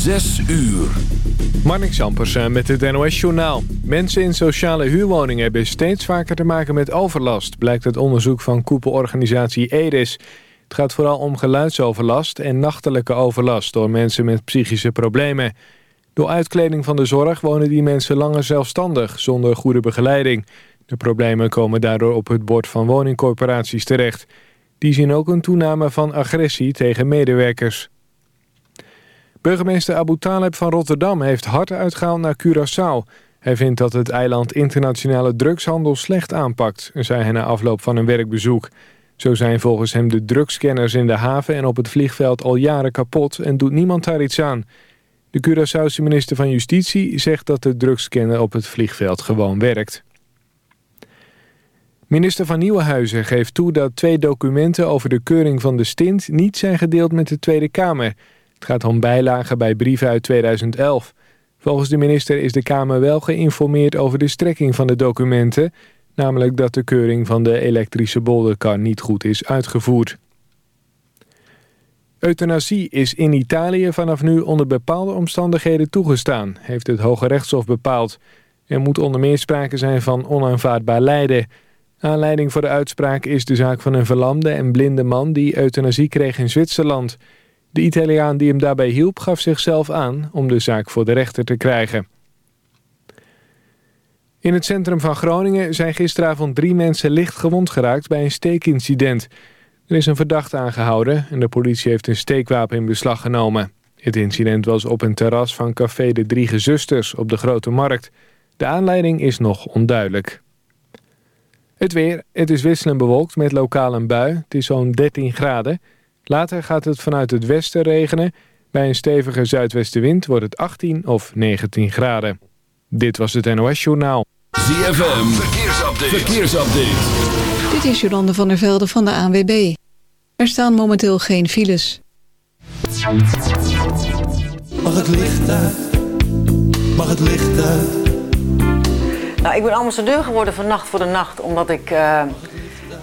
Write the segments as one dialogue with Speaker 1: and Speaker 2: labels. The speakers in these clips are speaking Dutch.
Speaker 1: Zes uur.
Speaker 2: Marnik Zampersen eh, met het NOS-journaal. Mensen in sociale huurwoningen hebben steeds vaker te maken met overlast... blijkt uit onderzoek van koepelorganisatie EDIS. Het gaat vooral om geluidsoverlast en nachtelijke overlast... door mensen met psychische problemen. Door uitkleding van de zorg wonen die mensen langer zelfstandig... zonder goede begeleiding. De problemen komen daardoor op het bord van woningcorporaties terecht. Die zien ook een toename van agressie tegen medewerkers. Burgemeester Abu Taleb van Rotterdam heeft hard uitgehaald naar Curaçao. Hij vindt dat het eiland internationale drugshandel slecht aanpakt... zei hij na afloop van een werkbezoek. Zo zijn volgens hem de drugscanners in de haven en op het vliegveld al jaren kapot... en doet niemand daar iets aan. De Curaçaose minister van Justitie zegt dat de drugscanner op het vliegveld gewoon werkt. Minister van Nieuwenhuizen geeft toe dat twee documenten over de keuring van de stint... niet zijn gedeeld met de Tweede Kamer... Het gaat om bijlagen bij brieven uit 2011. Volgens de minister is de Kamer wel geïnformeerd over de strekking van de documenten... namelijk dat de keuring van de elektrische bolderkar niet goed is uitgevoerd. Euthanasie is in Italië vanaf nu onder bepaalde omstandigheden toegestaan... heeft het Hoge Rechtshof bepaald. Er moet onder meer sprake zijn van onaanvaardbaar lijden... Aanleiding voor de uitspraak is de zaak van een verlamde en blinde man... die euthanasie kreeg in Zwitserland... De Italiaan die hem daarbij hielp gaf zichzelf aan om de zaak voor de rechter te krijgen. In het centrum van Groningen zijn gisteravond drie mensen licht gewond geraakt bij een steekincident. Er is een verdachte aangehouden en de politie heeft een steekwapen in beslag genomen. Het incident was op een terras van café De Drie Gezusters op de Grote Markt. De aanleiding is nog onduidelijk. Het weer. Het is wisselend bewolkt met lokaal een bui. Het is zo'n 13 graden. Later gaat het vanuit het westen regenen. Bij een stevige zuidwestenwind wordt het 18 of 19 graden. Dit was het NOS Journaal.
Speaker 1: ZFM, verkeersupdate. verkeersupdate.
Speaker 3: Dit is Jolande van der Velde van de ANWB. Er staan momenteel geen files.
Speaker 4: Mag het licht uit? Mag het licht uit?
Speaker 5: Nou, ik ben ambassadeur geworden van Nacht voor de Nacht... omdat ik... Uh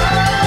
Speaker 6: Oh,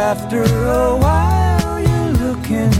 Speaker 6: after a while, you're looking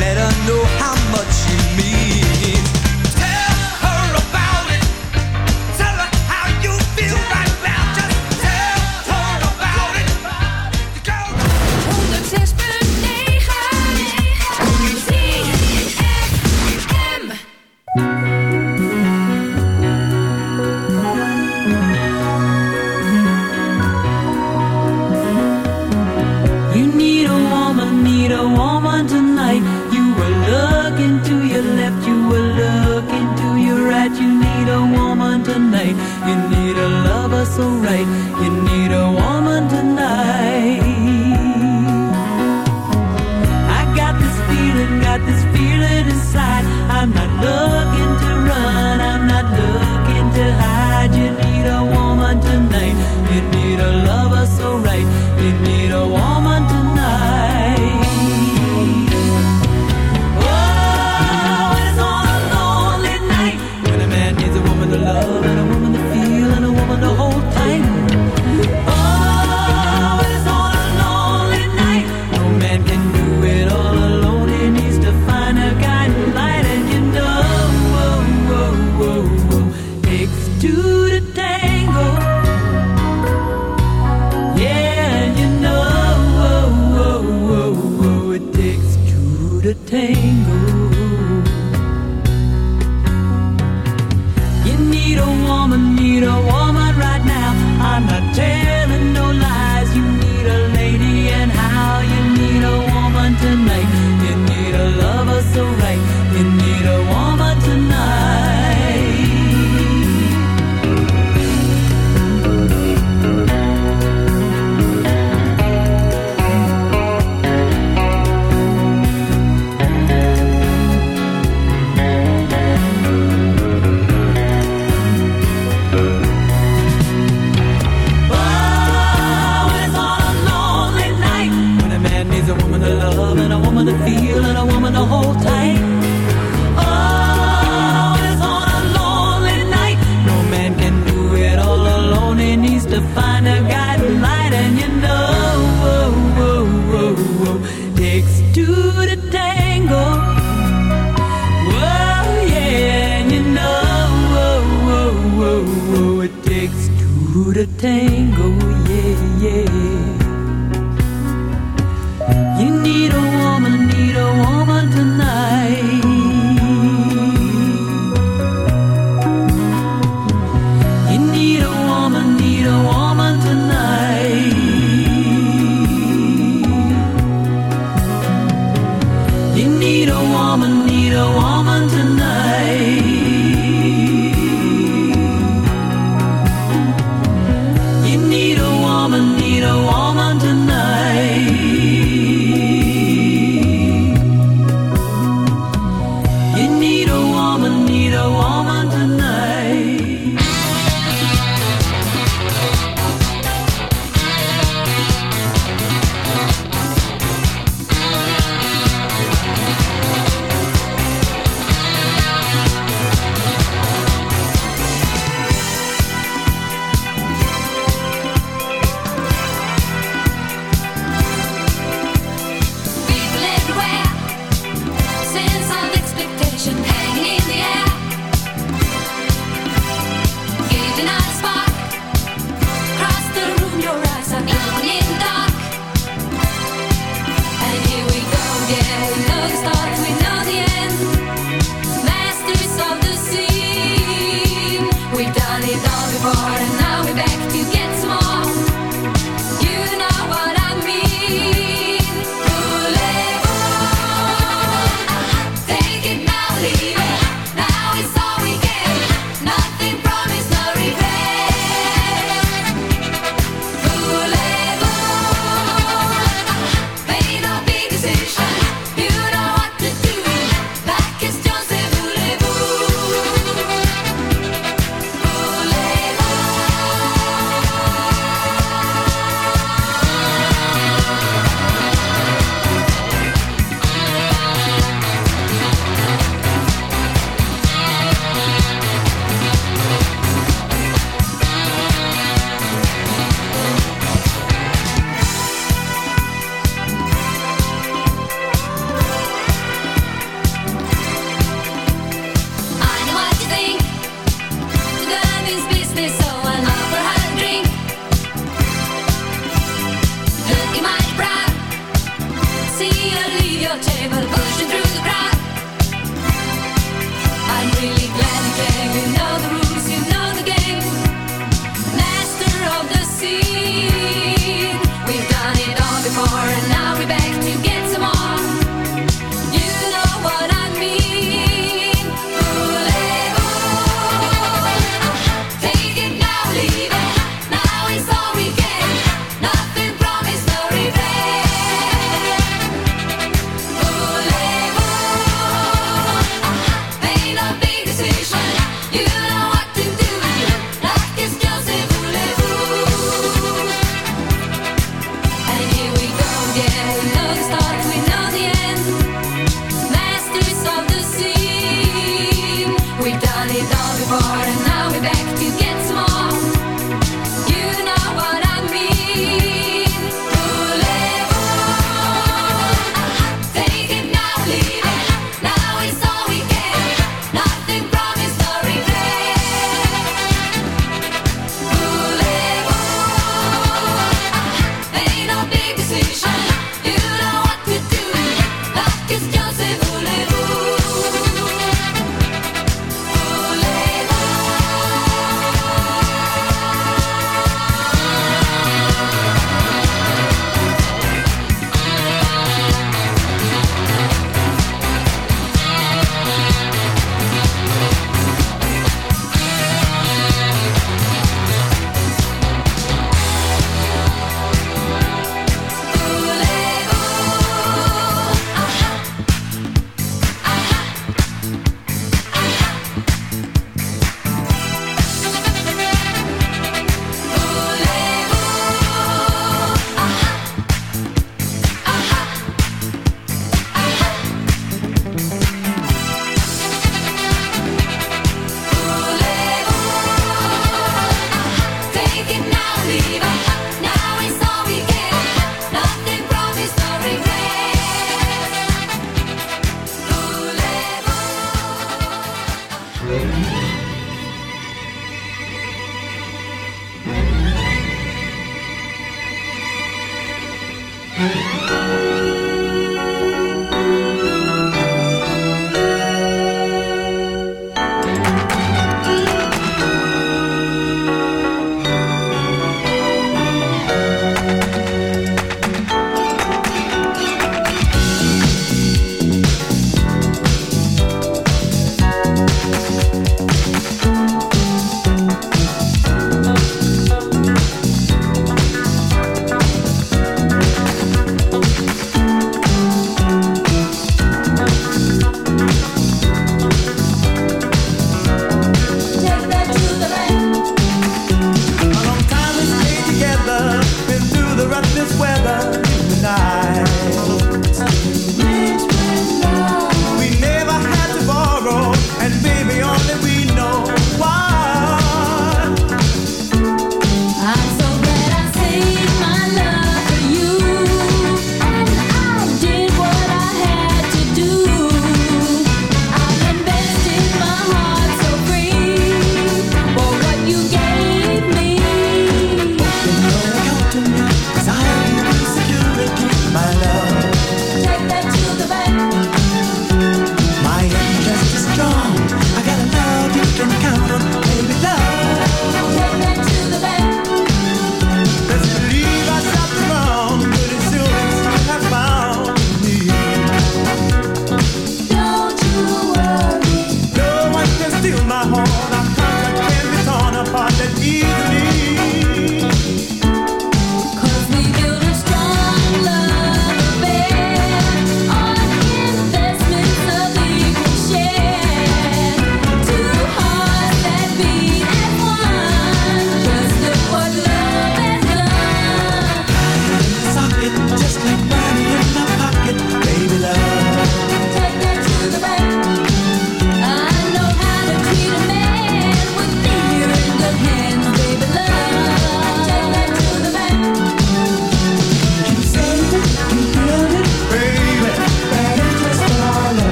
Speaker 7: Let her know how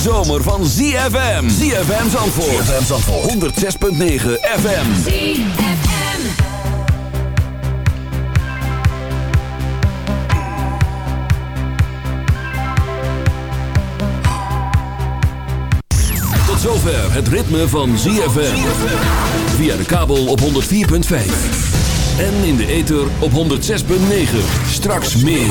Speaker 8: zomer van ZFM. ZFM Zandvoort. ZFM Zandvoort. 106.9 FM.
Speaker 9: ZFM.
Speaker 8: Tot zover het ritme van ZFM. Via de kabel op 104.5. En in de ether op 106.9. Straks meer.